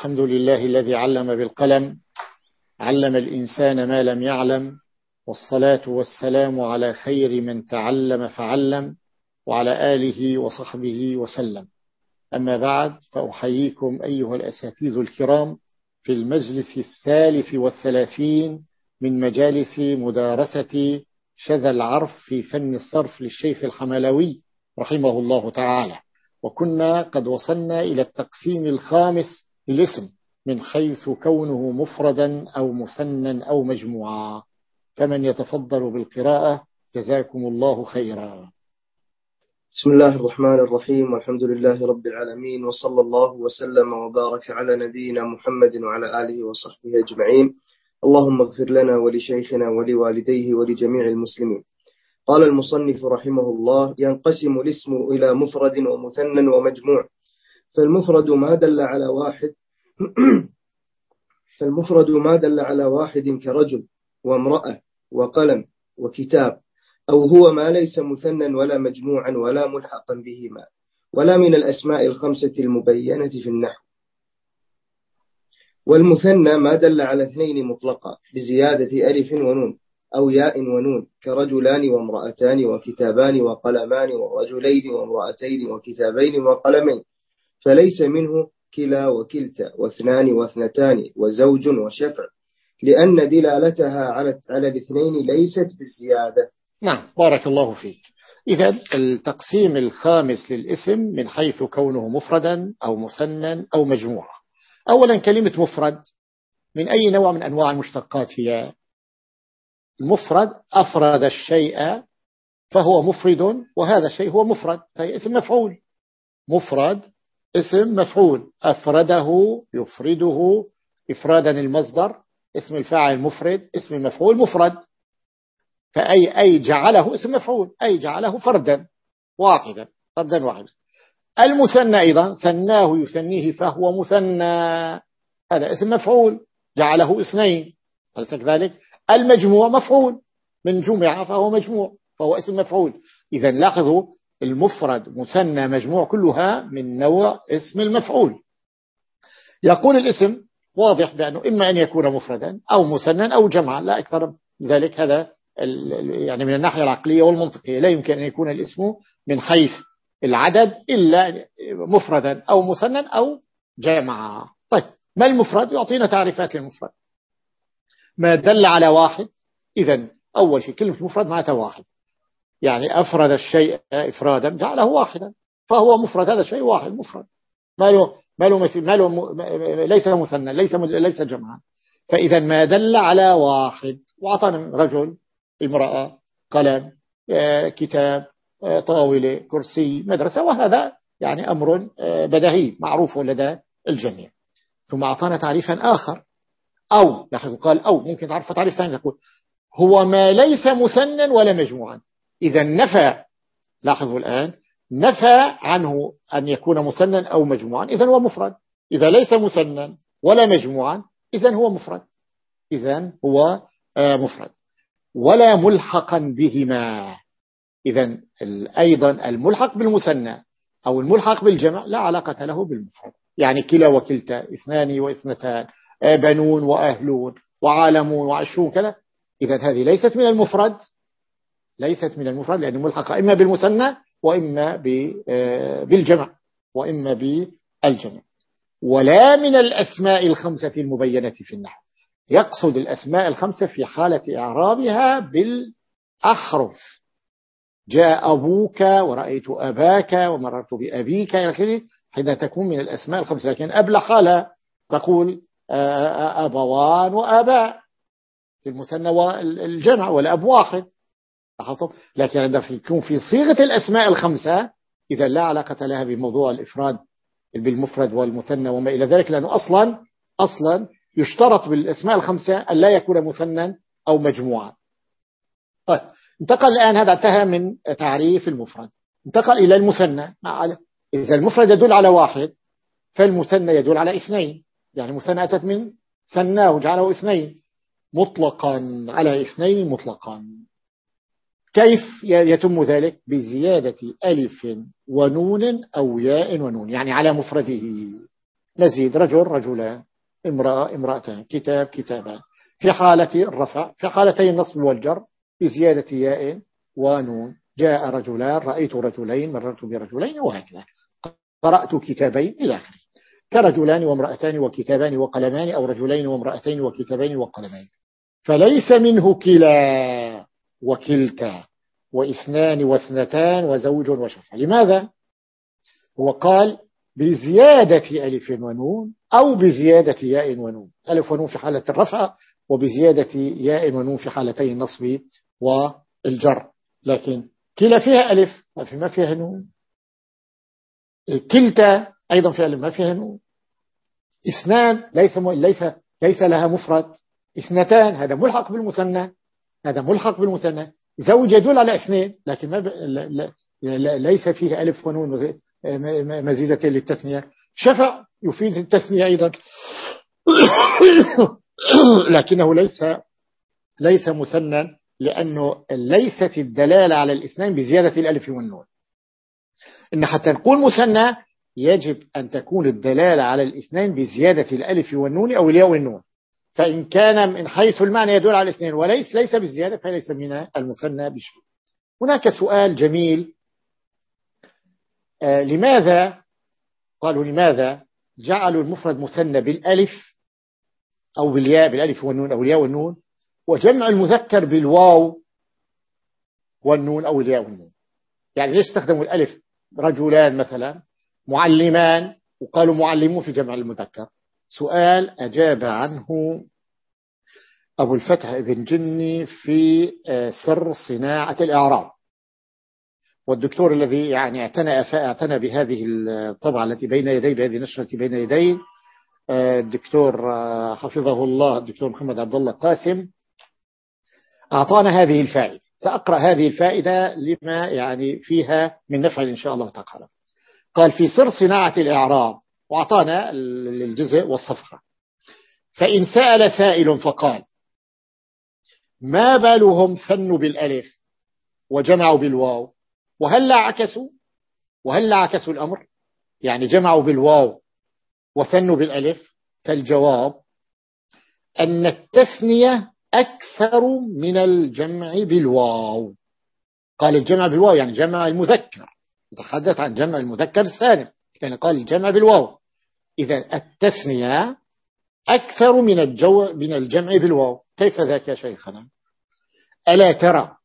الحمد لله الذي علم بالقلم علم الإنسان ما لم يعلم والصلاة والسلام على خير من تعلم فعلم وعلى آله وصحبه وسلم. أما بعد فأحييكم أيها الأساتذة الكرام في المجلس الثالث والثلاثين من مجالس مدارسة شذا العرف في فن الصرف للشيخ الحملوي رحمه الله تعالى. وكنا قد وصلنا إلى التقسيم الخامس للاسم من حيث كونه مفردا أو مثنى أو مجموعا. فمن يتفضل بالقراءة جزاكم الله خيرا. بسم الله الرحمن الرحيم والحمد لله رب العالمين وصلى الله وسلم وبارك على نبينا محمد وعلى آله وصحبه أجمعين. اللهم اغفر لنا ولشيخنا ولوالديه ولجميع المسلمين. قال المصنف رحمه الله ينقسم الاسم إلى مفرد ومثنى ومجموع. فالمفرد ما دل على واحد فالمفرد ما دل على واحد كرجل وامرأة وقلم وكتاب أو هو ما ليس مثنى ولا مجموعا ولا ملحقا بهما ولا من الأسماء الخمسة المبينة في النحو. والمثنى ما دل على اثنين مطلقا بزيادة ألف ونون أو ياء ونون كرجلان وامرأتان وكتابان وقلمان ورجلين وامرأتين وكتابين وقلمين فليس منه كلا وكلتا واثنان واثنتان وزوج وشفع لأن دلالتها على على الاثنين ليست بالزيادة نعم بارك الله فيك. إذا التقسيم الخامس للاسم من حيث كونه مفردا أو مثنى أو مجموعة أولا كلمة مفرد. من أي نوع من أنواع المشتقات هي؟ المفرد أفرد الشيء فهو مفرد وهذا الشيء هو مفرد فهي اسم مفعول. مفرد اسم مفعول. أفرده يفرده. إفرادا المصدر اسم الفاعل مفرد اسم المفعول مفرد. فأي أي جعله اسم مفعول أي جعله فردا واحدا فردا واحدا المثنى أيضا ثناه يثنيه فهو مثنى. هذا اسم مفعول جعله اثنين. أليس كذلك؟ المجموع مفعول من جمع فهو مجموع فهو اسم مفعول. إذا لاحظوا المفرد مثنى مجموع كلها من نوع اسم المفعول. يقول الاسم واضح بأنه إما أن يكون مفردا أو مثنى أو جمعا لا أكثر ذلك. هذا يعني من الناحية العقلية والمنطقية. لا يمكن أن يكون الاسم من حيث العدد إلا مفردا أو مثنى أو جمعا. طيب ما المفرد؟ يعطينا تعريفات للمفرد. ما دل على واحد؟ إذا أول شيء كلمة مفرد معناتها واحد. يعني أفرد الشيء إفرادا جعله واحدا فهو مفرد هذا شيء واحد مفرد. ما له ما له مثل ما له ليس مثنى ليس ليس جمعا فإذا ما دل على واحد وعطانا رجل امرأة قلم آه، كتاب آه، طاولة كرسي مدرسة وهذا يعني أمر آه، بدهي معروف لدى الجميع. ثم أعطانا تعريفا آخر. أو لاحظوا قال أو ممكن تعرف تعريف ثاني يقول هو ما ليس مثنى ولا مجموعا. إذا نفى لاحظوا الآن نفى عنه أن يكون مثنى أو مجموعا إذا هو مفرد. إذا ليس مثنى ولا مجموعا إذا هو مفرد. إذا هو آه، مفرد. ولا ملحقا بهما. إذا أيضا الملحق بالمثنى أو الملحق بالجمع لا علاقة له بالمفرد. يعني كلا وكلتا اثنان واثنتان آه، بنون وأهلون وعالمون وعشرون كذا. إذا هذه ليست من المفرد. ليست من المفرد لأنه ملحقة إما بالمثنى وإما آه، بالجمع وإما بالجمع. ولا من الأسماء الخمسة المبينة في النحو. يقصد الأسماء الخمسة في حالة إعرابها بالأحرف. جاء أبوك ورأيت أباك ومررت بأبيك حين تكون من الأسماء الخمسة. لكن قبل حالة تقول أبوان وآباء. في المثنى والجمع والأب واحد. لكن عندما يكون في صيغة الأسماء الخمسة إذا لا علاقة لها بموضوع الإفراد بالمفرد والمثنى وما إلى ذلك لأنه أصلا أصلا يشترط بالأسماء الخمسة أن لا يكون مثنى أو مجموعا. طيب انتقل الآن هذا انتهى من تعريف المفرد. انتقل إلى المثنى. إذا المفرد يدل على واحد فالمثنى يدل على اثنين. يعني مثنى أتت من ثناه وجعله اثنين. مطلقا على اثنين مطلقا. كيف يتم ذلك؟ بزيادة ألف ونون أو ياء ونون يعني على مفرده. نزيد رجل رجلان امرأة امرأتان. كتاب كتابان. في حالة الرفع في حالتي النصب والجر بزيادة ياء ونون. جاء رجلان رأيت رجلين مررت برجلين وهكذا. قرأت كتابين إلى آخره. كرجلان وامرأتان وكتابان وقلمان أو رجلين وامرأتين وكتابين وقلمان. فليس منه كلا. وكلتا واثنان واثنتان وزوج وشفع لماذا؟ هو قال بزيادة ألف ونون أو بزيادة ياء ونون. ألف ونون في حالة الرفع وبزيادة ياء ونون في حالتي النصب والجر. لكن كلا فيها ألف ما فيها نون. كلتا أيضا فعل ما فيها نون. اثنان ليس ليس ليس لها مفرد. اثنتان هذا ملحق بالمثنى. هذا ملحق بالمثنى. زوج يدل على اثنين لكن ما ب... لا... لا... ليس فيه ألف ونون مزيدة للتثنية. شفع يفيد التثنية أيضا. لكنه ليس ليس مثنى لأنه ليست الدلالة على الاثنين بزيادة الألف والنون. إن حتى نقول مثنى يجب أن تكون الدلالة على الاثنين بزيادة الألف والنون أو الياء والنون. فإن كان من حيث المعنى يدل على الاثنين وليس ليس بالزيادة فليس من المثنى بشيء. هناك سؤال جميل. آه لماذا؟ قالوا لماذا جعلوا المفرد مثنى بالألف أو بالياء؟ بالألف والنون أو الياء والنون وجمع المذكر بالواو والنون أو الياء والنون. يعني ليش استخدموا الألف رجلان مثلا؟ معلمان وقالوا معلمون في جمع المذكر. سؤال أجاب عنه أبو الفتح ابن جني في آه، سر صناعة الإعراب. والدكتور الذي يعني اعتنى اعتنى بهذه الطبعة التي بين يدي بهذه النشرة بين يدي آه، الدكتور آه، حفظه الله الدكتور محمد عبد الله قاسم أعطانا هذه الفائدة. سأقرأ هذه الفائدة لما يعني فيها من نفع إن شاء الله تعالى. قال في سر صناعة الإعراب وأعطانا الجزء والصفحة. فإن سأل سائل فقال ما بالهم ثنوا بالألف وجمعوا بالواو. وهل لا عكسوا وهل لا عكسوا الأمر؟ يعني جمعوا بالواو وثنوا بالألف. فالجواب أن التثنية أكثر من الجمع بالواو. قال الجمع بالواو يعني جمع المذكر. يتحدث عن جمع المذكر السالم. يعني قال الجمع بالواو. إذا التثنية أكثر من الجو من الجمع بالواو. كيف ذاك يا شيخنا؟ ألا ترى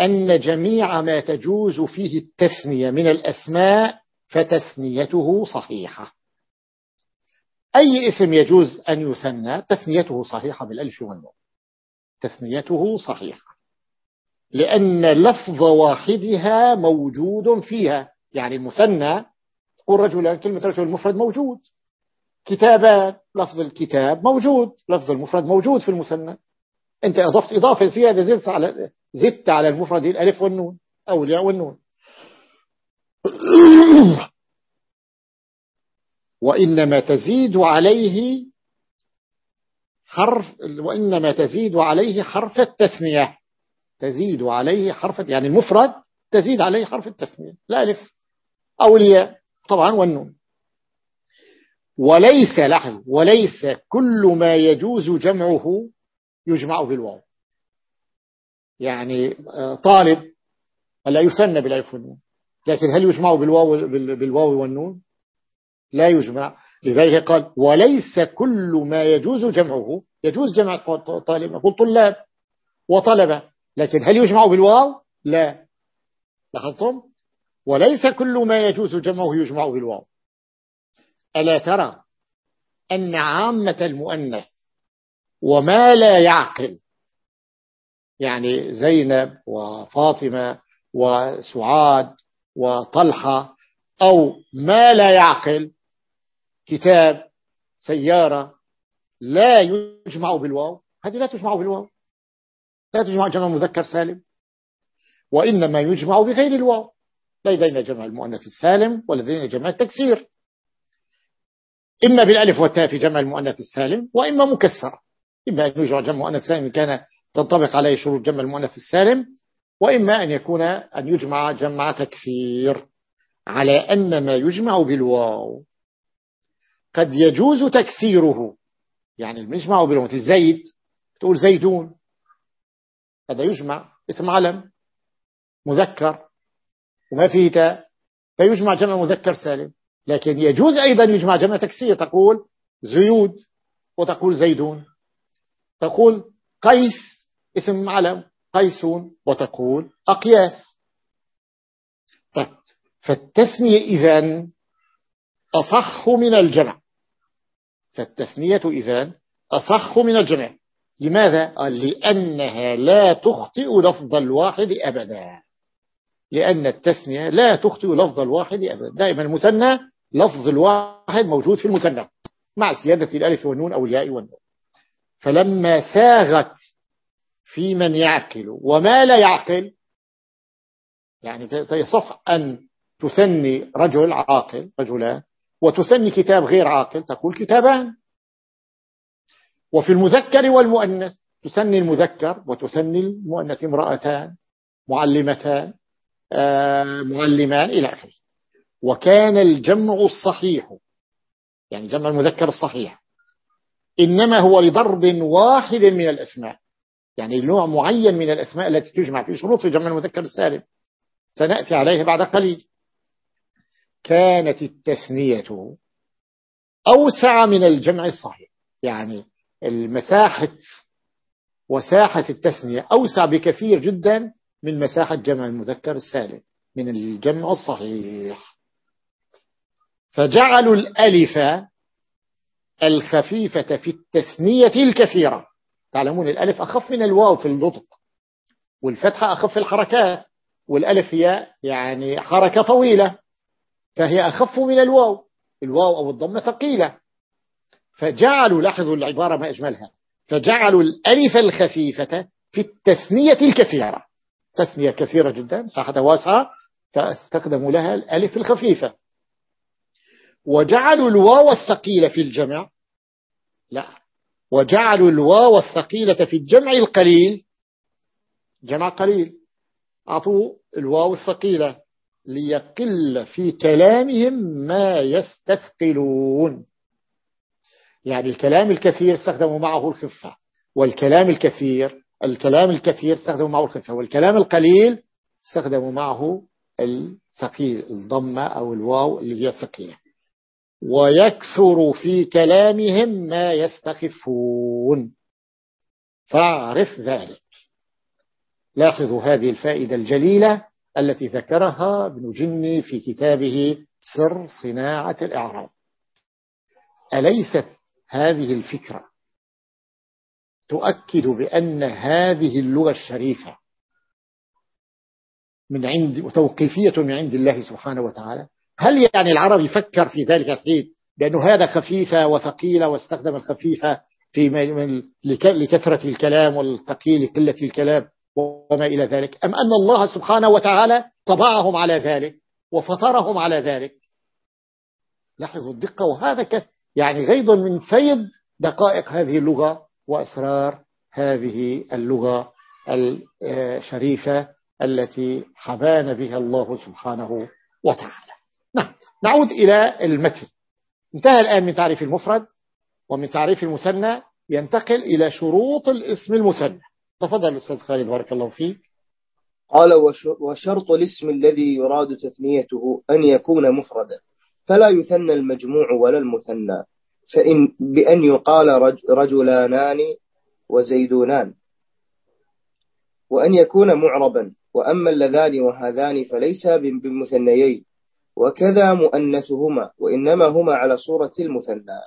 أن جميع ما تجوز فيه التثنية من الأسماء فتثنيته صحيحة. أي اسم يجوز أن يثنى تثنيته صحيحة بالألف والنون. تثنيته صحيحة. لأن لفظ واحدها موجود فيها. يعني المثنى قل رجلان كلمة رجل المفرد موجود. كتابان لفظ الكتاب موجود لفظ المفرد موجود في المثنى أنت أضفت إضافة زيادة زدت على زدت على المفرد الألف والنون أو الياء والنون. وإنما تزيد عليه حرف وإنما تزيد عليه حرف التثنية. تزيد عليه حرف يعني المفرد تزيد عليه حرف التثنية. الألف أو الياء طبعا والنون. وليس لحظ وليس كل ما يجوز جمعه يجمع بالواو. يعني آه، طالب لا يسنى بالألف والنون لكن هل يجمع بالواو بالواو والنون؟ لا يجمع. لذلك قال وليس كل ما يجوز جمعه يجوز جمع طالب نقول طلاب وطلبة لكن هل يجمع بالواو؟ لا. لاحظتم؟ وليس كل ما يجوز جمعه يجمع بالواو. ألا ترى أن عامة المؤنث وما لا يعقل يعني زينب وفاطمة وسعاد وطلحة أو ما لا يعقل كتاب سيارة لا يجمع بالواو هذه لا تجمع بالواو لا تجمع جمع مذكر سالم وإنما يجمع بغير الواو لدينا جمع المؤنث السالم ولدينا جمع التكسير. إما بالألف والتاء في جمع المؤنث السالم وإما مكسر إما أن يجمع جمع المؤنث السالم إن كان تنطبق عليه شروط جمع المؤنث السالم وإما أن يكون أن يجمع جمع تكسير على أن ما يجمع بالواو. قد يجوز تكسيره. يعني المجمع بالمثل زيد تقول زيدون. هذا يجمع اسم علم مذكر وما فيه تاء فيجمع جمع مذكر سالم. لكن يجوز أيضا يجمع جمع تكسير. تقول زيود وتقول زيدون. تقول قيس اسم علم قيسون وتقول أقياس. طيب فالتثنية إذن أصح من الجمع. فالتثنية إذن أصح من الجمع. لماذا؟ قال لأنها لا تخطئ لفظ الواحد أبدا. لأن التثنية لا تخطئ لفظ الواحد أبدا. دائما المثنى لفظ الواحد موجود في المثنى مع سيادة الألف والنون أو الياء والنون. فلما ساغت في من يعقل وما لا يعقل يعني يصح أن تسني رجل عاقل رجلان وتسني كتاب غير عاقل تقول كتابان. وفي المذكر والمؤنث تسني المذكر وتسني المؤنث امرأتان معلمتان آه، معلمان إلى آخره. وكان الجمع الصحيح يعني جمع المذكر الصحيح. إنما هو لضرب واحد من الأسماء يعني نوع معين من الأسماء التي تجمع في شروط في جمع المذكر السالم. سنأتي عليه بعد قليل. كانت التثنية أوسع من الجمع الصحيح. يعني المساحة وساحة التثنية أوسع بكثير جدا من مساحة جمع المذكر السالم من الجمع الصحيح. فجعلوا الألف الخفيفة في التثنية الكثيرة. تعلمون الألف أخف من الواو في النطق والفتحة أخف في الحركات والألف هي يعني حركة طويلة فهي أخف من الواو الواو أو الضمة ثقيلة. فجعلوا لاحظوا العبارة ما أجملها فجعلوا الألف الخفيفة في التثنية الكثيرة. تثنية كثيرة جدا ساحة واسعة فاستخدموا لها الألف الخفيفة. وجعلوا الواو الثقيلة في الجمع. لا. وجعلوا الواو الثقيلة في الجمع القليل. جمع قليل. أعطوا الواو الثقيلة ليقل في كلامهم ما يستثقلون. يعني الكلام الكثير استخدموا معه الخفة والكلام الكثير الكلام الكثير استخدموا معه الخفة والكلام القليل استخدموا معه الثقيل الضمة أو الواو اللي هي الثقيلة. ويكثر في كلامهم ما يستخفون. فاعرف ذلك. لاحظوا هذه الفائدة الجليلة التي ذكرها ابن جني في كتابه سر صناعة الإعراب. أليست هذه الفكرة تؤكد بأن هذه اللغة الشريفة من عند توقيفية من عند الله سبحانه وتعالى؟ هل يعني العرب يفكر في ذلك الحين بأنه هذا خفيفة وثقيلة واستخدم الخفيفة في لكثرة الكلام والثقيل لقلة الكلام وما إلى ذلك؟ أم أن الله سبحانه وتعالى طبعهم على ذلك وفطرهم على ذلك؟ لاحظوا الدقة وهذا يعني غيض من فيض دقائق هذه اللغة وأسرار هذه اللغة الشريفة التي حبان بها الله سبحانه وتعالى. نعم. نعود إلى المتن. انتهى الآن من تعريف المفرد ومن تعريف المثنى ينتقل إلى شروط الاسم المثنى. تفضل أستاذ خالد بارك الله فيك. قال وشرط الاسم الذي يراد تثنيته أن يكون مفردا. فلا يثنى المجموع ولا المثنى. فإن بأن يقال رجلانان وزيدونان. وأن يكون معربا. وأما اللذان وهذان فليس بمثنيين. وكذا مؤنثهما وإنما هما على صورة المثنى.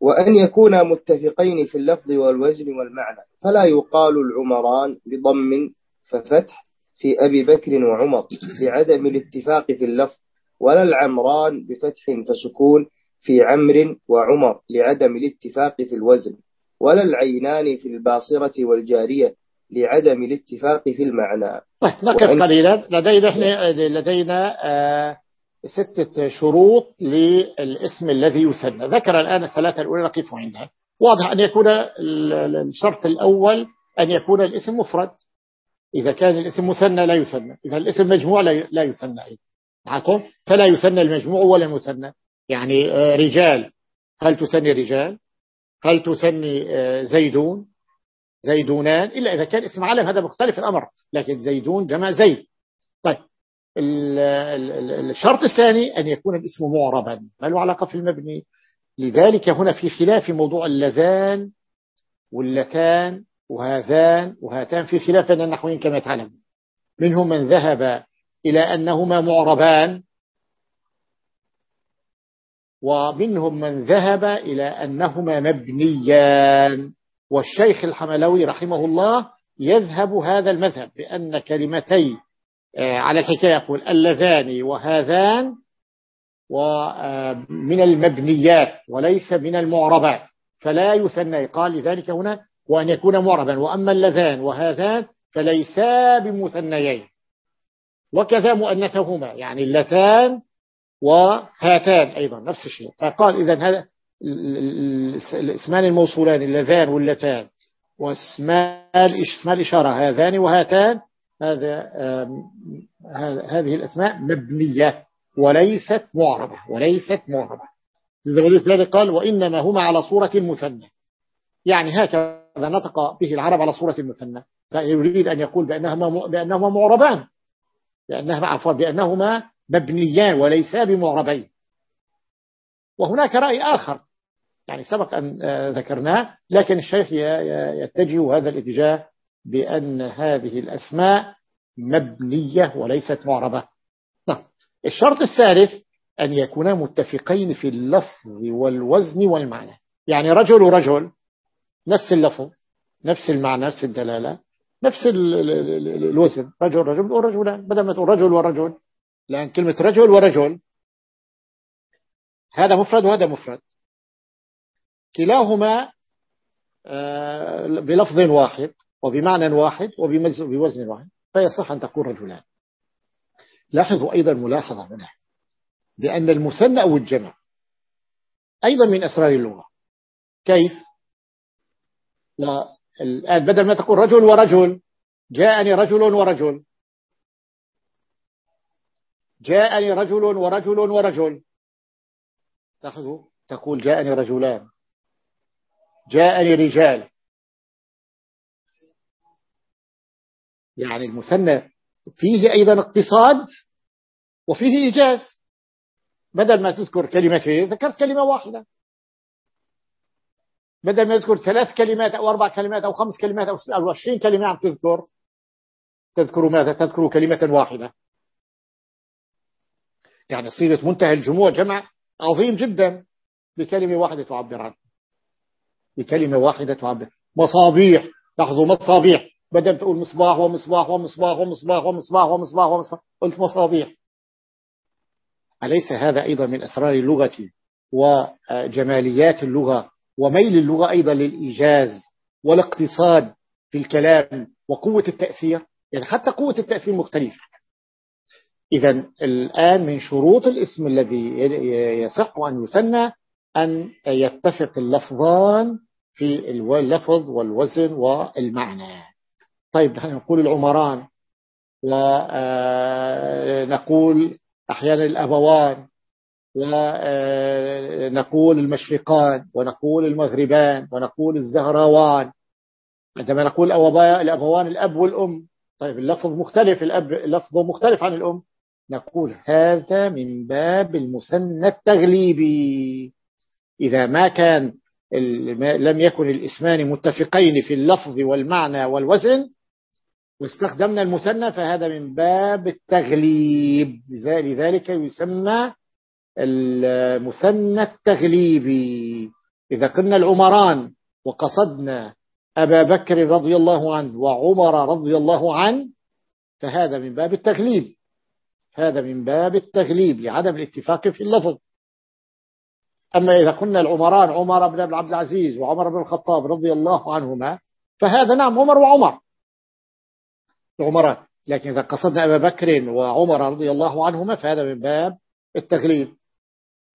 وأن يكونا متفقين في اللفظ والوزن والمعنى فلا يقال العمران بضم ففتح في أبي بكر وعمر لعدم الاتفاق في اللفظ ولا العمران بفتح فسكون في عمر وعمر لعدم الاتفاق في الوزن ولا العينان في الباصرة والجارية لعدم الاتفاق في المعنى. طيب نقف قليلا. لدينا إحنا لدينا آه ستة شروط للاسم الذي يسنى ذكر الآن الثلاثة الأولى نقف عندها. واضح أن يكون الشرط الأول أن يكون الاسم مفرد. إذا كان الاسم مثنى لا يسنى إذا الاسم مجموع لا يسنى معكم؟ فلا يسنى المجموع ولا المثنى يعني آه، رجال. هل تسني رجال؟ هل تسني آه، زيدون؟ زيدونان إلا إذا كان اسم علم هذا مختلف الأمر لكن زيدون جمع زيد. طيب الشرط الثاني أن يكون الاسم معربا. ما له علاقة في المبني؟ لذلك هنا في خلاف موضوع اللذان واللتان وهذان وهاتان في خلاف بين النحوين كما تعلم. منهم من ذهب إلى أنهما معربان ومنهم من ذهب إلى أنهما مبنيان. والشيخ الحملوي رحمه الله يذهب هذا المذهب بأن كلمتي آه، على الحكاية يقول اللذان وهذان ومن المبنيات وليس من المعربات فلا يثنى قال لذلك هنا وأن يكون معربا وأما اللذان وهذان فليسا بمثنيين. وكذا مؤنثهما يعني اللتان وهاتان أيضا نفس الشيء. فقال إذا هذا الاسمان الموصولان اللذان واللتان. واسماء الإشارة هذان وهاتان. هذا هذه الأسماء مبنية وليست معربة وليست معربة. لذلك قال وإنما هما على صورة مثنى. يعني هكذا نطق به العرب على صورة المثنى فيريد أن يقول بأنهما, بأنهما معربان. بأنهما, عفوا بأنهما مبنيان وليسا بمعربين. وهناك رأي آخر. يعني سبق أن آه، ذكرناه لكن الشيخ يتجه هذا الاتجاه بأن هذه الأسماء مبنية وليست معربة. نعم. الشرط الثالث أن يكونا متفقين في اللفظ والوزن والمعنى. يعني رجل ورجل نفس اللفظ نفس المعنى نفس الدلالة نفس الوزن. رجل رجل ورجلان بدل ما تقول رجل ورجل لأن كلمة رجل ورجل هذا مفرد وهذا مفرد. كلاهما آه، بلفظ واحد وبمعنى واحد وبوزن واحد فيصح أن تكون رجلان. لاحظوا أيضا ملاحظة هنا بأن المثنى أو الجمع أيضا من أسرار اللغة. كيف؟ الآن بدل ما تقول رجل ورجل جاءني رجل ورجل. جاءني رجل ورجل ورجل. لاحظوا تقول جاءني رجلان. جاءني رجال. يعني المثنى فيه أيضا اقتصاد وفيه إيجاز. بدل ما تذكر كلمتين ذكرت كلمة واحدة. بدل ما تذكر ثلاث كلمات أو أربع كلمات أو خمس كلمات أو عشرين كلمة عم تذكر تذكر ماذا؟ تذكر كلمة واحدة. يعني صيغة منتهى الجموع جمع عظيم جدا بكلمة واحدة تعبر عنه. بكلمة واحدة تعبر. مصابيح. لاحظوا مصابيح. بدل تقول مصباح ومصباح ومصباح ومصباح ومصباح ومصباح ومصباح قلت مصابيح. أليس هذا أيضا من أسرار اللغة وجماليات اللغة وميل اللغة أيضا للإيجاز والاقتصاد في الكلام وقوة التأثير؟ يعني حتى قوة التأثير مختلفة. إذا الآن من شروط الاسم الذي يصح أن يثنى أن يتفق اللفظان في اللفظ والوزن والمعنى. طيب نحن نقول العمران ونقول أحيانا الأبوان ونقول المشرقان ونقول المغربان ونقول الزهراوان. عندما نقول الأبوان الأب والأم. طيب اللفظ مختلف الأب لفظه مختلف عن الأم. نقول هذا من باب المثنى التغليبي. إذا ما كان لم يكن الاسمان متفقين في اللفظ والمعنى والوزن واستخدمنا المثنى فهذا من باب التغليب. لذلك يسمى المثنى التغليبي. إذا قلنا العمران وقصدنا أبا بكر رضي الله عنه وعمر رضي الله عنه فهذا من باب التغليب. هذا من باب التغليب لعدم الاتفاق في اللفظ. أما إذا قلنا العمران عمر بن عبد العزيز وعمر بن الخطاب رضي الله عنهما فهذا نعم عمر وعمر. العمران لكن إذا قصدنا أبا بكر وعمر رضي الله عنهما فهذا من باب التغليب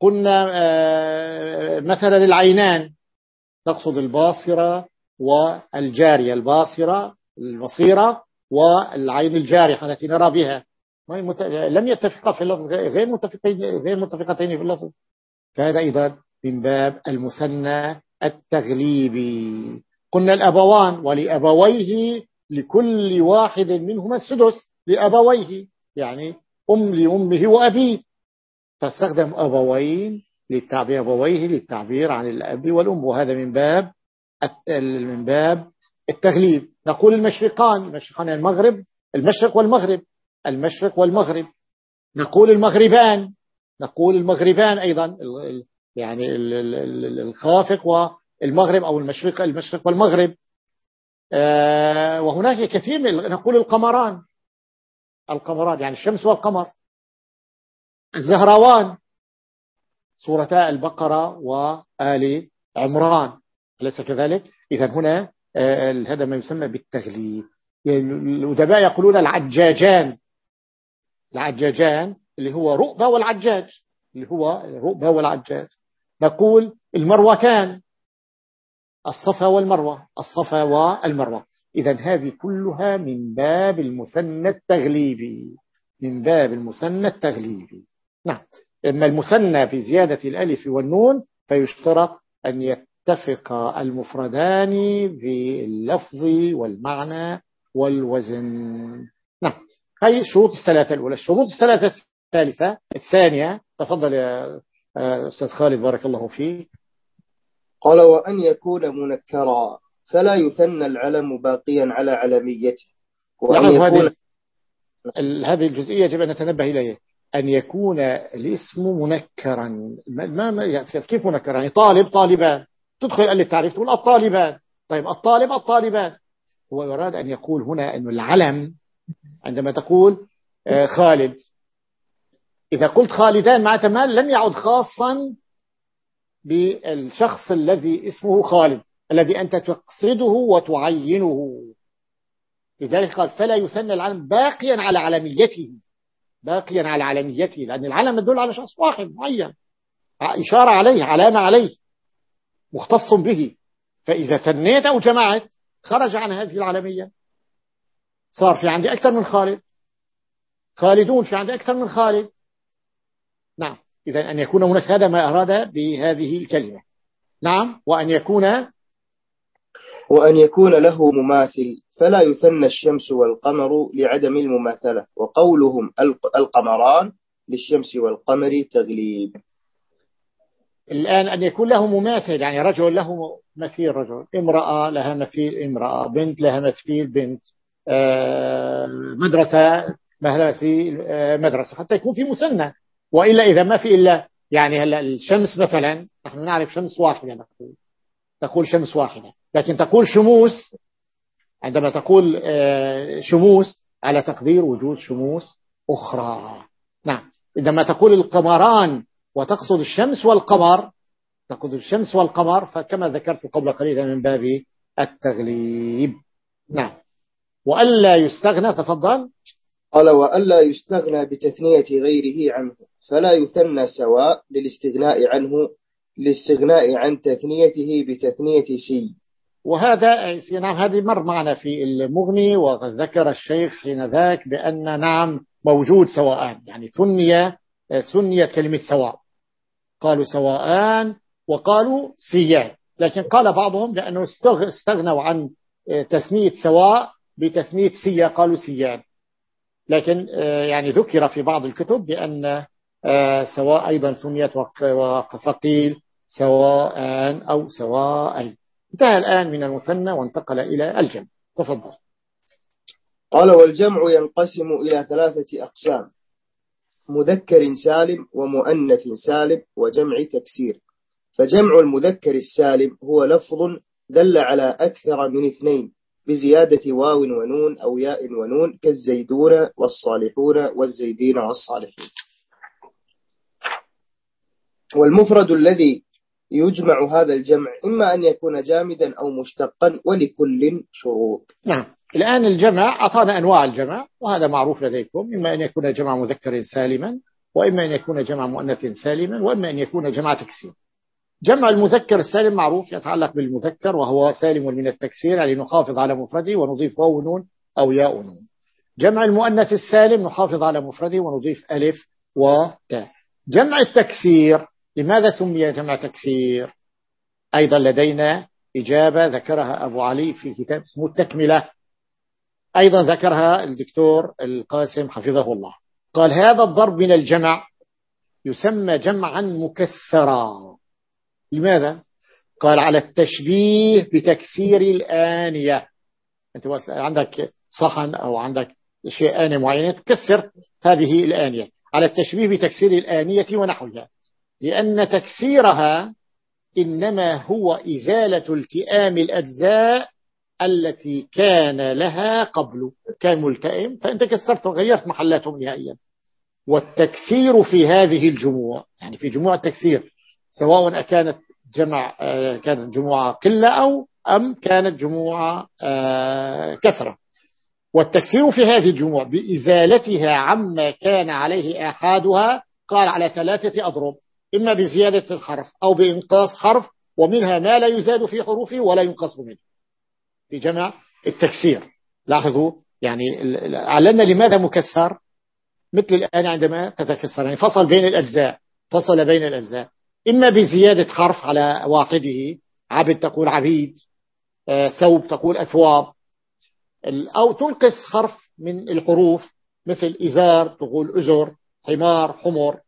قلنا آه، مثلا العينان تقصد الباصرة والجارية الباصرة البصيرة والعين الجارحة التي نرى بها. لم يتفقا في اللفظ غير متفقين غير متفقتين في اللفظ؟ فهذا أيضا من باب المثنى التغليبي. قلنا الأبوان ولأبويه لكل واحد منهما السدس لأبويه يعني أم لأمه وأبيه. فاستخدم أبوين للتعبير أبويه للتعبير عن الأب والأم وهذا من باب من باب التغليب. نقول المشرقان المشرقان المغرب المشرق والمغرب المشرق والمغرب. نقول المغربان. نقول المغربان أيضا يعني الخافق والمغرب أو المشرق المشرق والمغرب. آه، وهناك كثير من نقول القمران. القمران يعني الشمس والقمر. الزهراوان سورتا البقرة وآل عمران. أليس كذلك؟ إذا هنا آه، هذا ما يسمى بالتغليب. يعني الأدباء يقولون العجاجان. العجاجان اللي هو رؤبة والعجاج اللي هو رؤبة والعجاج. نقول المروتان الصفا والمروة الصفا والمروة. إذا هذه كلها من باب المثنى التغليبي من باب المثنى التغليبي. نعم. إما المثنى في زيادة الألف والنون فيشترط أن يتفق المفردان في اللفظ والمعنى والوزن. نعم. هذه الشروط الثلاثة الأولى. الشروط الثلاثة الثالثة الثانية تفضل يا أستاذ خالد بارك الله فيك. قال وأن يكون منكرا فلا يثنى العلم باقيا على علميته. وأن يكون هذه هذه الجزئية يجب أن نتنبه إليه أن يكون الاسم منكرا. ما ما يعني كيف منكرا؟ يعني طالب طالبان. تدخل التعريف تقول الطالبان. طيب الطالب الطالبان. هو يراد أن يقول هنا أن العلم عندما تقول آه، خالد إذا قلت خالدان معناتها ما لم يعد خاصا بالشخص الذي اسمه خالد الذي أنت تقصده وتعينه. لذلك قال فلا يثنى العلم باقيا على علميته. باقيا على علميته لأن العلم يدل على شخص واحد معين. إشارة عليه علامة عليه. مختص به. فإذا ثنيت أو جمعت خرج عن هذه العلمية. صار في عندي أكثر من خالد. خالدون في عندي أكثر من خالد. نعم. إذا أن يكون هناك هذا ما أراد بهذه الكلمة. نعم. وأن يكون وأن يكون له مماثل فلا يثنى الشمس والقمر لعدم المماثلة وقولهم القمران للشمس والقمر تغليب. الآن أن يكون له مماثل يعني رجل له مثيل رجل امرأة لها مثيل امرأة بنت لها مثيل بنت آه، مدرسة مثيل آه، مدرسة حتى يكون في مثنى. وإلا إذا ما في إلا يعني هلا الشمس مثلا نحن نعرف شمس واحدة نقول. تقول شمس واحدة. لكن تقول شموس عندما تقول آه، شموس على تقدير وجود شموس أخرى. نعم. عندما تقول القمران وتقصد الشمس والقمر تقصد الشمس والقمر فكما ذكرت قبل قليل من باب التغليب. نعم. وألا يستغنى تفضل. قال وألا يستغنى بتثنية غيره عنه. فلا يثنى سواء للاستغناء عنه للاستغناء عن تثنيته بتثنية سي وهذا نعم هذه مر معنا في المغني وقد ذكر الشيخ حين ذاك بأن نعم موجود سواء يعني ثنية ثنيت كلمة سواء. قالوا سواء وقالوا سيان. لكن قال بعضهم لأنه استغنوا عن تثنية سواء بتثنية سيا قالوا سيان. لكن يعني ذكر في بعض الكتب بأن سواء أيضا ثنيت فقيل سواء أو سواء انتهى الآن من المثنى وانتقل إلى الجمع. تفضل. قال والجمع ينقسم إلى ثلاثة أقسام مذكر سالم ومؤنث سالم وجمع تكسير. فجمع المذكر السالم هو لفظ دل على أكثر من اثنين بزيادة واو ونون أو ياء ونون كالزيدون والصالحون والزيدين والصالحين والمفرد الذي يجمع هذا الجمع إما أن يكون جامدا أو مشتقا ولكل شروط. نعم. الآن الجمع أعطانا أنواع الجمع وهذا معروف لديكم. إما أن يكون جمع مذكر سالما وإما أن يكون جمع مؤنث سالما وإما أن يكون جمع تكسير. جمع المذكر السالم معروف يتعلق بالمذكر وهو سالم من التكسير يعني نحافظ على مفرده ونضيف واو نون أو ياء نون جمع المؤنث السالم نحافظ على مفرده ونضيف ألف وتاء جمع التكسير لماذا سمي جمع تكسير؟ أيضا لدينا إجابة ذكرها أبو علي في كتاب اسمه التكملة. أيضا ذكرها الدكتور القاسم حفظه الله. قال هذا الضرب من الجمع يسمى جمعا مكسرا. لماذا؟ قال على التشبيه بتكسير الآنية. أنت عندك صحن أو عندك شيء آنية معينة تكسر هذه الآنية. على التشبيه بتكسير الآنية ونحوها. لأن تكسيرها إنما هو إزالة التئام الأجزاء التي كان لها قبل كان ملتئم فأنت كسرت وغيرت محلاتهم نهائيا. والتكسير في هذه الجموع يعني في جموع التكسير سواء كانت جمع آه، كانت جموع قلة أو أم كانت جموع آه، كثرة. والتكسير في هذه الجموع بإزالتها عما كان عليه آحادها قال على ثلاثة أضرب. إما بزيادة الحرف أو بإنقاص حرف ومنها ما لا يزاد في حروفه ولا ينقص منه. في جمع التكسير. لاحظوا يعني علنا لماذا مكسر؟ مثل الآن عندما تتكسر يعني فصل بين الأجزاء. فصل بين الأجزاء. إما بزيادة حرف على واحدة. عبد تقول عبيد. آه، ثوب تقول أثواب. أو تنقص حرف من الحروف. مثل إزار تقول أزر. حمار حمر.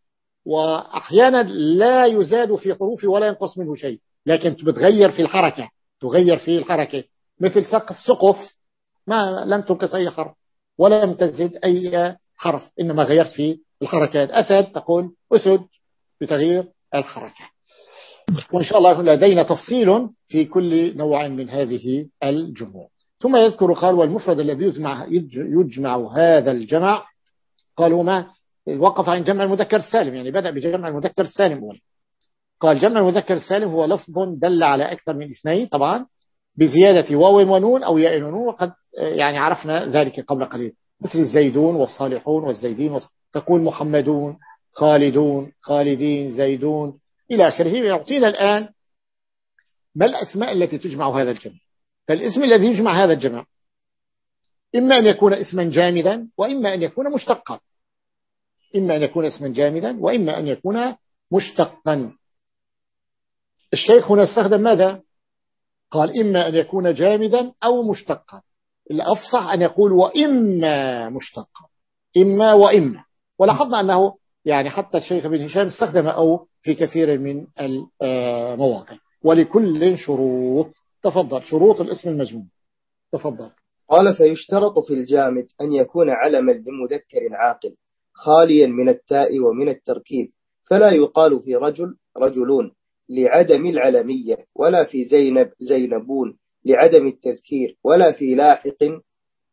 وأحيانا لا يزاد في حروفه ولا ينقص منه شيء لكن بتغير في الحركة تغير في الحركة. مثل سقف سقف ما لم تنقص أي حرف ولم تزد أي حرف إنما غيرت في الحركات. أسد تقول أسد بتغيير الحركة. وإن شاء الله لدينا تفصيل في كل نوع من هذه الجموع. ثم يذكر قال والمفرد الذي يجمع, يجمع هذا الجمع قالوا ما؟ وقف عن جمع المذكر السالم يعني بدأ بجمع المذكر السالم أولا قال جمع المذكر السالم هو لفظ دل على أكثر من اثنين طبعا بزيادة واو ونون أو ياء ونون وقد يعني عرفنا ذلك قبل قليل. مثل الزيدون والصالحون والزيدين تقول محمدون خالدون خالدين زيدون إلى آخره. يعطينا الآن ما الأسماء التي تجمع هذا الجمع. فالاسم الذي يجمع هذا الجمع إما أن يكون اسما جامدا وإما أن يكون مشتقا. إما أن يكون اسما جامدا وإما أن يكون مشتقا. الشيخ هنا استخدم ماذا؟ قال إما أن يكون جامدا أو مشتقا. الأفصح أن يقول وإما مشتقا. إما وإما. ولاحظنا أنه يعني حتى الشيخ بن هشام استخدم أو في كثير من المواقع. ولكل شروط. تفضل. شروط الاسم المجموع. تفضل. قال فيشترط في الجامد أن يكون علما لمذكر عاقل. خاليا من التاء ومن التركيب فلا يقال في رجل رجلون لعدم العلمية ولا في زينب زينبون لعدم التذكير ولا في لاحق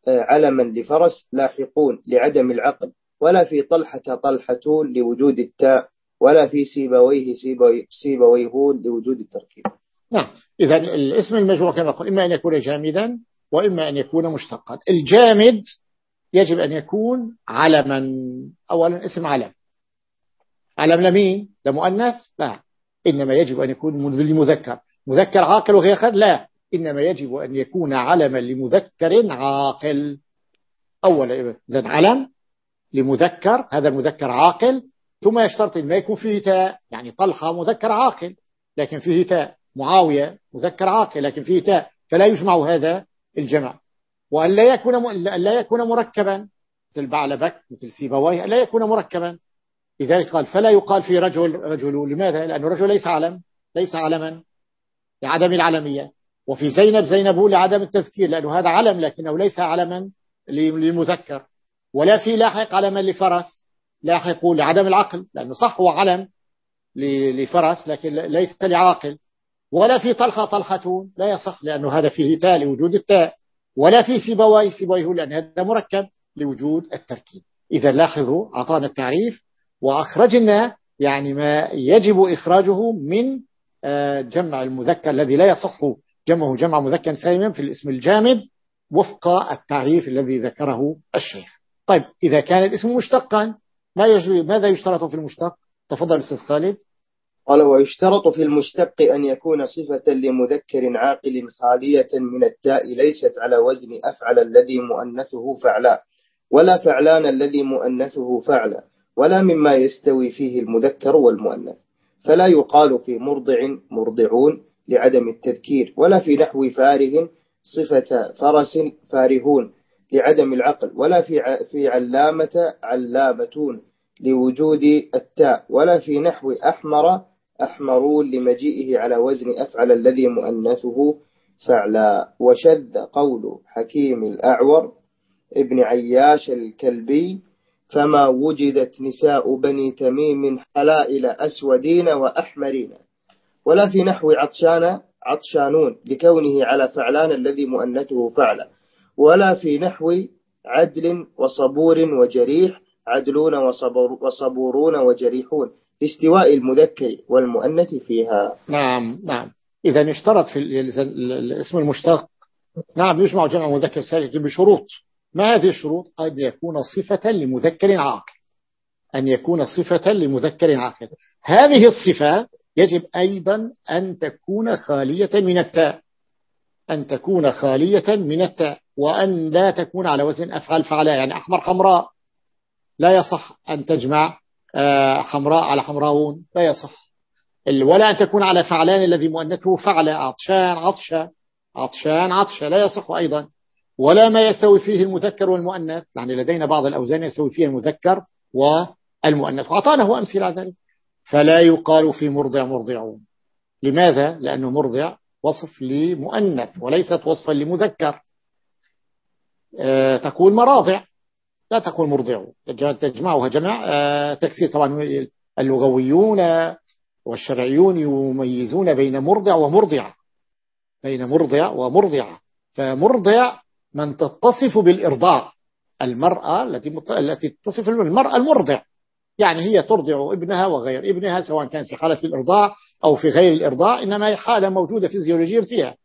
آه، علما لفرس لاحقون لعدم العقل ولا في طلحة طلحتون لوجود التاء ولا في سيبويه سيبوي سيبويهون لوجود التركيب. نعم. إذا الاسم المجرور كما قلت إما أن يكون جامدا وإما أن يكون مشتقا. الجامد يجب أن يكون علما. أولا اسم علم. علم لمين لمؤنث لا إنما يجب أن يكون لمذكر. مذكر عاقل وغير خد لا. إنما يجب أن يكون علما لمذكر عاقل. أولا إذن علم لمذكر هذا المذكر عاقل. ثم يشترط ما يكون فيه تاء يعني طلحة مذكر عاقل لكن فيه تاء. معاوية مذكر عاقل لكن فيه تاء. فلا يجمع هذا الجمع. وأن لا يكون لا يكون مركبا. مثل بعلبك مثل سيبويه لا يكون مركبا. لذلك قال فلا يقال في رجل رجل لماذا؟ لأن الرجل ليس علم ليس علما لعدم العلمية. وفي زينب زينب لعدم التذكير لأنه هذا علم لكنه ليس علما للمذكر. ولا في لاحق علما لفرس لاحق لعدم العقل لأنه صح هو علم لفرس لكن ليس لعاقل. ولا في طلحة طلحتون لا يصح لأنه هذا فيه تاء لوجود التاء. ولا في سيبوي سيبويه لأن هذا مركب لوجود التركيب. إذا لاحظوا أعطانا التعريف وأخرجنا يعني ما يجب إخراجه من آه، جمع المذكر الذي لا يصح جمعه جمع مذكر سالما في الاسم الجامد وفق التعريف الذي ذكره الشيخ. طيب إذا كان الاسم مشتقا ما ماذا يشترط في المشتق؟ تفضل أستاذ خالد. قال ويشترط في المشتق أن يكون صفة لمذكر عاقل خالية من التاء ليست على وزن أفعل الذي مؤنثه فعلا ولا فعلان الذي مؤنثه فعلا ولا مما يستوي فيه المذكر والمؤنث. فلا يقال في مرضع مرضعون لعدم التذكير ولا في نحو فاره صفة فرس فارهون لعدم العقل ولا في في علامة علامتون لوجود التاء ولا في نحو أحمر أحمرون لمجيئه على وزن أفعل الذي مؤنثه فعلا. وشذ قول حكيم الأعور ابن عياش الكلبي فما وجدت نساء بني تميم حلائل أسودين وأحمرين. ولا في نحو عطشان عطشانون لكونه على فعلان الذي مؤنثه فعلا. ولا في نحو عدل وصبور وجريح عدلون وصبر وصبورون وجريحون. لاستواء المذكر والمؤنث فيها. نعم نعم. إذا يشترط في الاسم المشتق. نعم يجمع جمع مذكر سالم بشروط. ما هذه الشروط؟ أن يكون صفة لمذكر عاقل. أن يكون صفة لمذكر عاقل. هذه الصفة يجب أيضا أن تكون خالية من التاء. أن تكون خالية من التاء. وأن لا تكون على وزن أفعال فعلاء. يعني أحمر حمراء. لا يصح أن تجمع حمراء على حمراون لا يصح. ولا أن تكون على فعلان الذي مؤنثه فعل عطشان عطشة عطشان عطشة لا يصح أيضا. ولا ما يستوي فيه المذكر والمؤنث يعني لدينا بعض الأوزان يستوي فيه المذكر والمؤنث. وأعطانه أمثلة على ذلك. فلا يقال في مرضع مرضعون. لماذا؟ لأنه مرضع وصف لمؤنث وليست وصفا لمذكر. أه تقول مراضع. لا تقول مرضعون. تجمعها جمع أه تكسير طبعا اللغويون والشرعيون يميزون بين مرضع ومرضعة. بين مرضع ومرضعة. فمرضع من تتصف بالإرضاع. المرأة التي التي تتصف بالمرأة المرضع. يعني هي ترضع ابنها وغير ابنها سواء كان في حالة الإرضاع أو في غير الإرضاع إنما هي حالة موجودة فيزيولوجيا فيها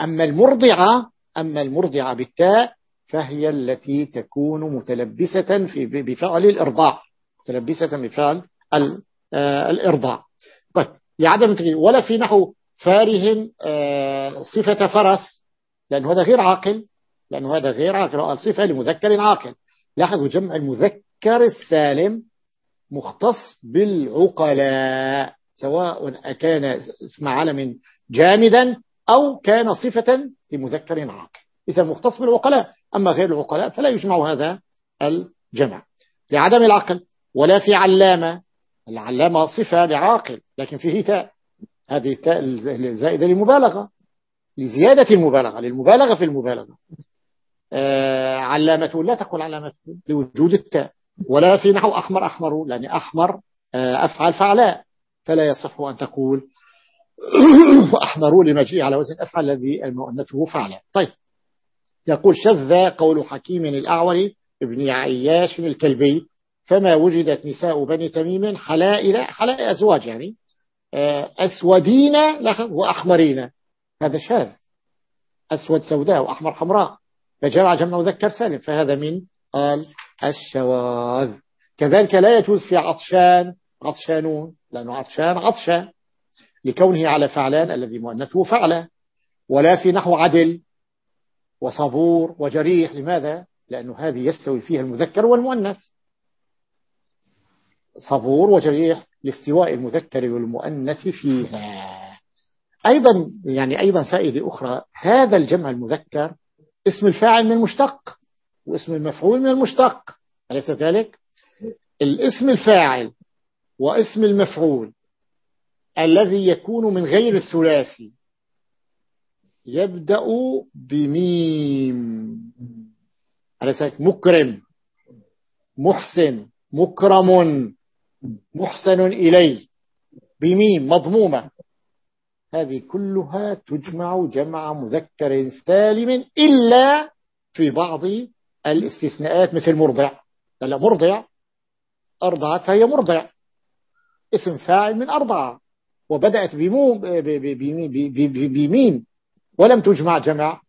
أما المرضعة أما المرضعة بالتاء فهي التي تكون متلبسة في بفعل الإرضاع. متلبسة بفعل آه، الإرضاع. طيب لعدم التغيير. ولا في نحو فاره آه، صفة فرس لأنه هذا غير عاقل. لأنه هذا غير عاقل. صفة لمذكر عاقل. لاحظوا جمع المذكر السالم مختص بالعقلاء سواء كان اسم علم جامدا أو كان صفة لمذكر عاقل. إذا مختص بالعقلاء. أما غير العقلاء فلا يجمع هذا الجمع. لعدم العقل ولا في علامة. العلامة صفة لعاقل لكن فيه تاء. هذه التاء الزائدة للمبالغة. لزيادة المبالغة للمبالغة في المبالغة. آه علامة لا تقول علامة لوجود التاء. ولا في نحو أحمر أحمر لأن أحمر آه أفعل فعلاء. فلا يصح أن تقول أحمر لمجيء على وزن أفعل الذي المؤنثه فعلا طيب. يقول شذ قول حكيم الأعور ابن عياش الكلبي فما وجدت نساء بني تميم حلائل حلائل أزواج يعني آه، أسودين وأحمرين. هذا شاذ. أسود سوداء وأحمر حمراء. فجمع جمع مذكر سالم فهذا من قال الشواذ. كذلك لا يجوز في عطشان. عطشانون لأنه عطشان عطشة لكونه على فعلان الذي مؤنثه فعلة ولا في نحو عدل. وصبور وجريح. لماذا؟ لأنه هذه يستوي فيها المذكر والمؤنث. صبور وجريح لاستواء المذكر والمؤنث فيها. أيضا يعني أيضا فائدة أخرى هذا الجمع المذكر اسم الفاعل من المشتق واسم المفعول من المشتق. أليس ذلك؟ الاسم الفاعل واسم المفعول الذي يكون من غير الثلاثي. يبدأ بميم. أليس ذلك مكرم. محسن. مكرم. محسن إليه. بميم مضمومة. هذه كلها تجمع جمع مذكر سالم إلا في بعض الاستثناءات مثل مرضع. لا مرضع. أرضعت فهي مرضع. اسم فاعل من أرضع. وبدأت بميم. ولم تجمع جمع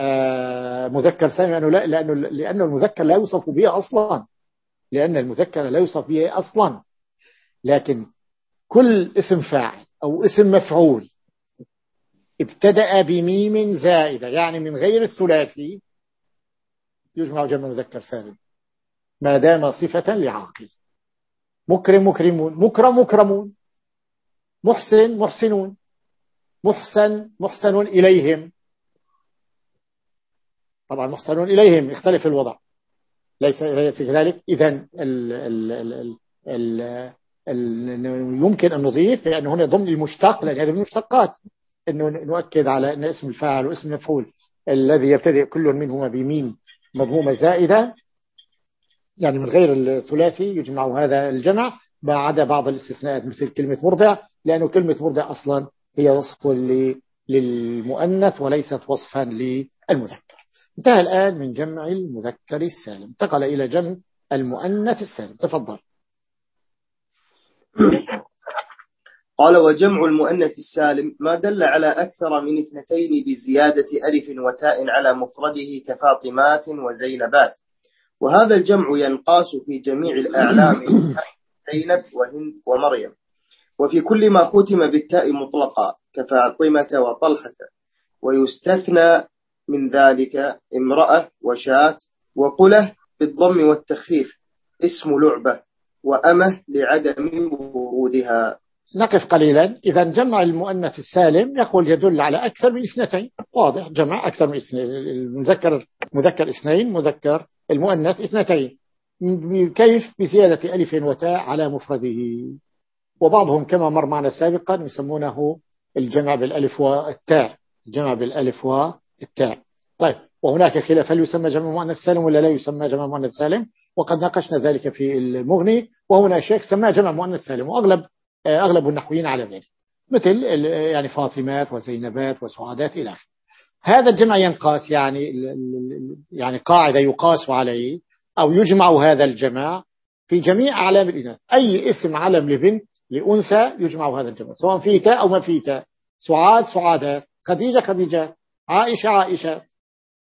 آه، مذكر سالم لأنه, لأنه, لأنه المذكر لا يوصف به أصلا. لأن المذكر لا يوصف به أصلا. لكن كل اسم فاعل أو اسم مفعول ابتدأ بميم زائدة يعني من غير الثلاثي يجمع جمع مذكر سالم ما دام صفة لعاقل. مكرم مكرمون مكرم مكرمون محسن محسنون. محسن محسن إليهم. طبعا محسنون إليهم يختلف الوضع. ليس كذلك. إذا يمكن أن نضيف لأنه هنا ضمن المشتق لأن هذه من المشتقات. أنه نؤكد على أن اسم الفاعل واسم المفعول الذي يبتدئ كل منهما بميم مضمومة زائدة. يعني من غير الثلاثي يجمع هذا الجمع ما عدا بعض الاستثناءات مثل كلمة مرضع لأنه كلمة مرضع أصلا هي وصف للمؤنث وليست وصفا للمذكر. انتهى الآن من جمع المذكر السالم. انتقل إلى جمع المؤنث السالم. تفضل. قال وجمع المؤنث السالم ما دل على أكثر من اثنتين بزيادة ألف وتاء على مفرده كفاطمات وزينبات. وهذا الجمع ينقاس في جميع الأعلام زينب وهند ومريم. وفي كل ما ختم بالتاء مطلقا كفاطمة وطلحة. ويستثنى من ذلك امرأة وشاة وقلة بالضم والتخفيف اسم لعبة وأمة لعدم ورودها نقف قليلا. إذا جمع المؤنث السالم يقول يدل على أكثر من اثنتين. واضح. جمع أكثر من اثنين. المذكر مذكر اثنين مذكر المؤنث اثنتين. كيف؟ بزيادة ألف وتاء على مفرده. وبعضهم كما مر معنا سابقا يسمونه الجمع بالألف والتاء الجمع بالألف والتاء. طيب وهناك خلاف هل يسمى جمع مؤنث سالم ولا لا يسمى جمع مؤنث سالم؟ وقد ناقشنا ذلك في المغني وهنا شيخ سماه جمع مؤنث سالم وأغلب أغلب النحويين على ذلك مثل يعني فاطمات وزينبات وسعادات إلى آخره. هذا الجمع ينقاس يعني يعني قاعدة يقاس عليه أو يجمع هذا الجمع في جميع أعلام الإناث. أي اسم علم لبنت لأنثى يجمع هذا الجمع سواء فيه تاء أو ما فيه تاء سعاد سعادات خديجة خديجة. عائشة عائشة.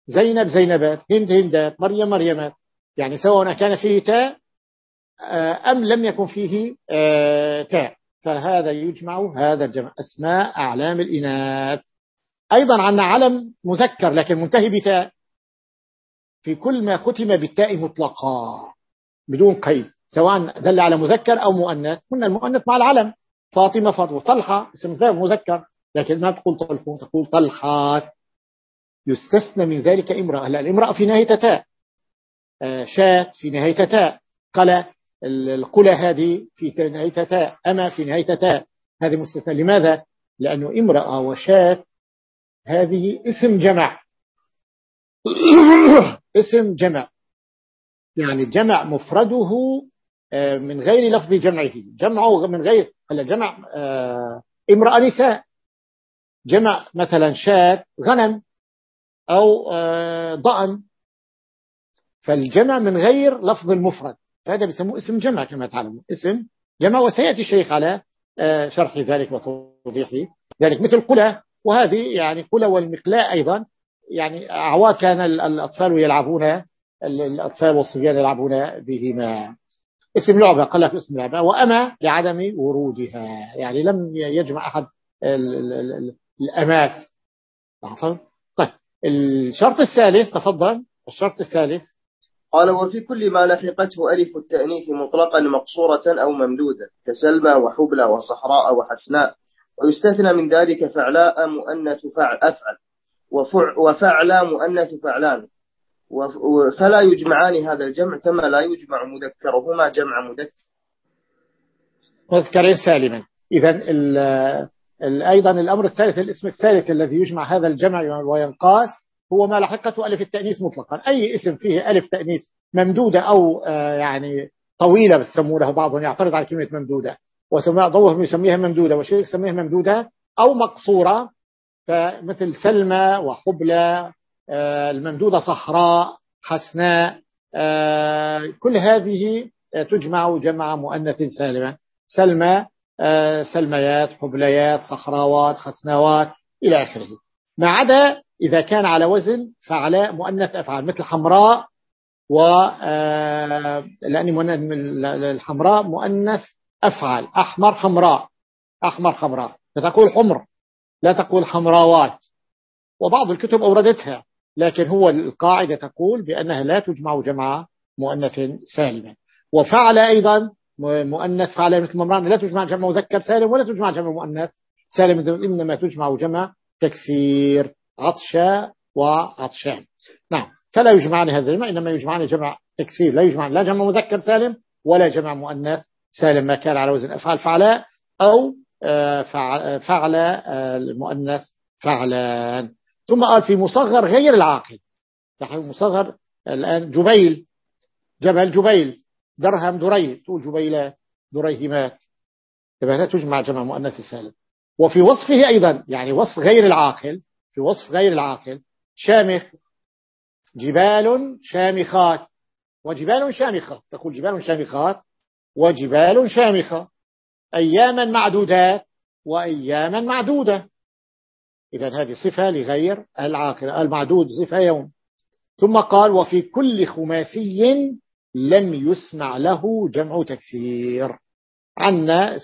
زينب زينبات. هند هندات. مريم مريمات يعني سواء كان فيه تاء آه، أم لم يكن فيه آه، تاء فهذا يجمع هذا الجمع. أسماء أعلام الإناث. أيضا عندنا علم مذكر لكن منتهي بتاء في كل ما ختم بالتاء مطلقا بدون قيد. سواء دل على مذكر أو مؤنث. قلنا المؤنث مع العلم. فاطمة فاطمة. طلحة اسم مذكر. لكن ما تقول طلحة. تقول طلحات يستثنى من ذلك امرأة. لا الامرأة في نهاية تاء. آه، شات في نهاية تاء. قلة القلة هذه في نهاية تاء. أما في نهاية تاء. هذه مستثنى. لماذا؟ لأنه امرأة وشات هذه اسم جمع. اسم جمع. يعني جمع مفرده من غير لفظ جمعه. جمعه من غير جمع آه، امرأة نساء. جمع مثلا شاة غنم أو آه، ضأن. فالجمع من غير لفظ المفرد. هذا بيسموه اسم جمع كما تعلمون. اسم جمع وسيأتي الشيخ على شرح ذلك وتوضيح ذلك مثل قلة وهذه يعني قلة والمقلاء أيضا. يعني أعواد كان الأطفال يلعبون الأطفال والصبيان يلعبون بهما. اسم لعبة قال في اسم لعبة وأما لعدم ورودها. يعني لم يجمع أحد الأمات. طيب الشرط الثالث تفضل. الشرط الثالث. قال وفي كل ما لحقته ألف التأنيث مطلقا مقصورة أو ممدودة كسلمى وحبلى وصحراء وحسناء. ويستثنى من ذلك فعلاء مؤنث فعل أفعل. وفعل مؤنث فعلان. فلا يجمعان هذا الجمع كما لا يجمع مذكرهما جمع مذكر. مذكرين سالما. إذا أيضا الأمر الثالث الاسم الثالث الذي يجمع هذا الجمع وينقاس هو ما لحقته ألف التأنيث مطلقا. أي اسم فيه ألف تأنيث ممدودة أو آه، يعني طويلة بتسمونه بعضهم يعترض على كلمة ممدودة. وبعضهم يسميها ممدودة وشيء يسميها ممدودة أو مقصورة فمثل سلمى وحبلى الممدودة صحراء حسناء آه، كل هذه تجمع جمع مؤنث سالمة. سلمى آه، سلميات حبليات صحراوات حسناوات إلى آخره. ما عدا إذا كان على وزن فعلاء مؤنث أفعال مثل حمراء و لأن الحمراء مؤنث أفعال. أحمر حمراء. أحمر حمراء. فتقول حمر. لا تقول حمراوات. وبعض الكتب أوردتها. لكن هو القاعدة تقول بأنها لا تجمع جمع مؤنث سالما وفعل أيضا مؤنث فعل مثل مران لا تجمع جمع مذكر سالم ولا تجمع جمع مؤنث سالم. إنما تجمع جمع تكسير عطشا وعطشان. نعم فلا يجمعان هذا الجمع إنما يجمعان جمع تكسير. لا يجمعان لا جمع مذكر سالم ولا جمع مؤنث سالم. ما كان على وزن أفعال فعلاء أو آه، فعل آه، المؤنث فعلان. ثم قال في مصغر غير العاقل. يعني مصغر الآن جبيل جبل جبيل درهم دري تقول جبيلات دريهمات. تبقى لا تجمع جمع مؤنث سالم وفي وصفه أيضا يعني وصف غير العاقل في وصف غير العاقل شامخ جبال شامخات. وجبال شامخة تقول جبال شامخات وجبال شامخة. أياما معدودات وأياما معدودة. إذا هذه صفة لغير العاقل المعدود صفة يوم. ثم قال وفي كل خماسي لم يسمع له جمع تكسير. عنا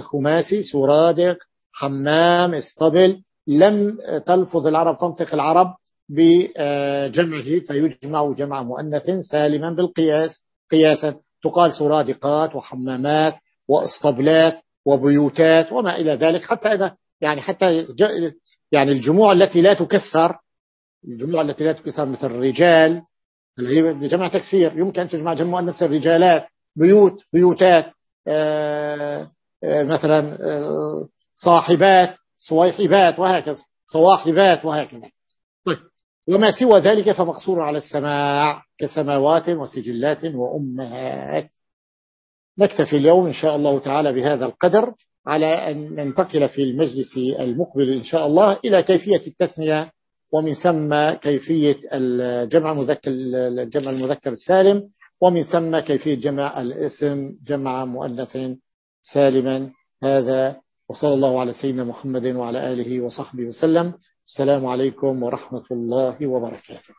خماسي سرادق حمام اسطبل. لم تلفظ العرب تنطق العرب بجمعه فيجمع جمع مؤنث سالما بالقياس. قياسا تقال سرادقات وحمامات واسطبلات وبيوتات وما إلى ذلك حتى إذا يعني حتى يعني الجموع التي لا تكسر الجموع التي لا تكسر مثل الرجال جمع تكسير يمكن أن تجمع جمع مؤنث الرجالات بيوت بيوتات آه، آه، مثلا آه، صاحبات صويحبات وهكذا صواحبات وهكذا. طيب وما سوى ذلك فمقصور على السماع كسماوات وسجلات وأمهات. نكتفي اليوم إن شاء الله تعالى بهذا القدر. على أن ننتقل في المجلس المقبل إن شاء الله إلى كيفية التثنية ومن ثم كيفية الجمع المذكر الجمع المذكر السالم ومن ثم كيفية جمع الاسم جمع مؤنث سالما. هذا وصلى الله على سيدنا محمد وعلى آله وصحبه وسلم. السلام عليكم ورحمة الله وبركاته.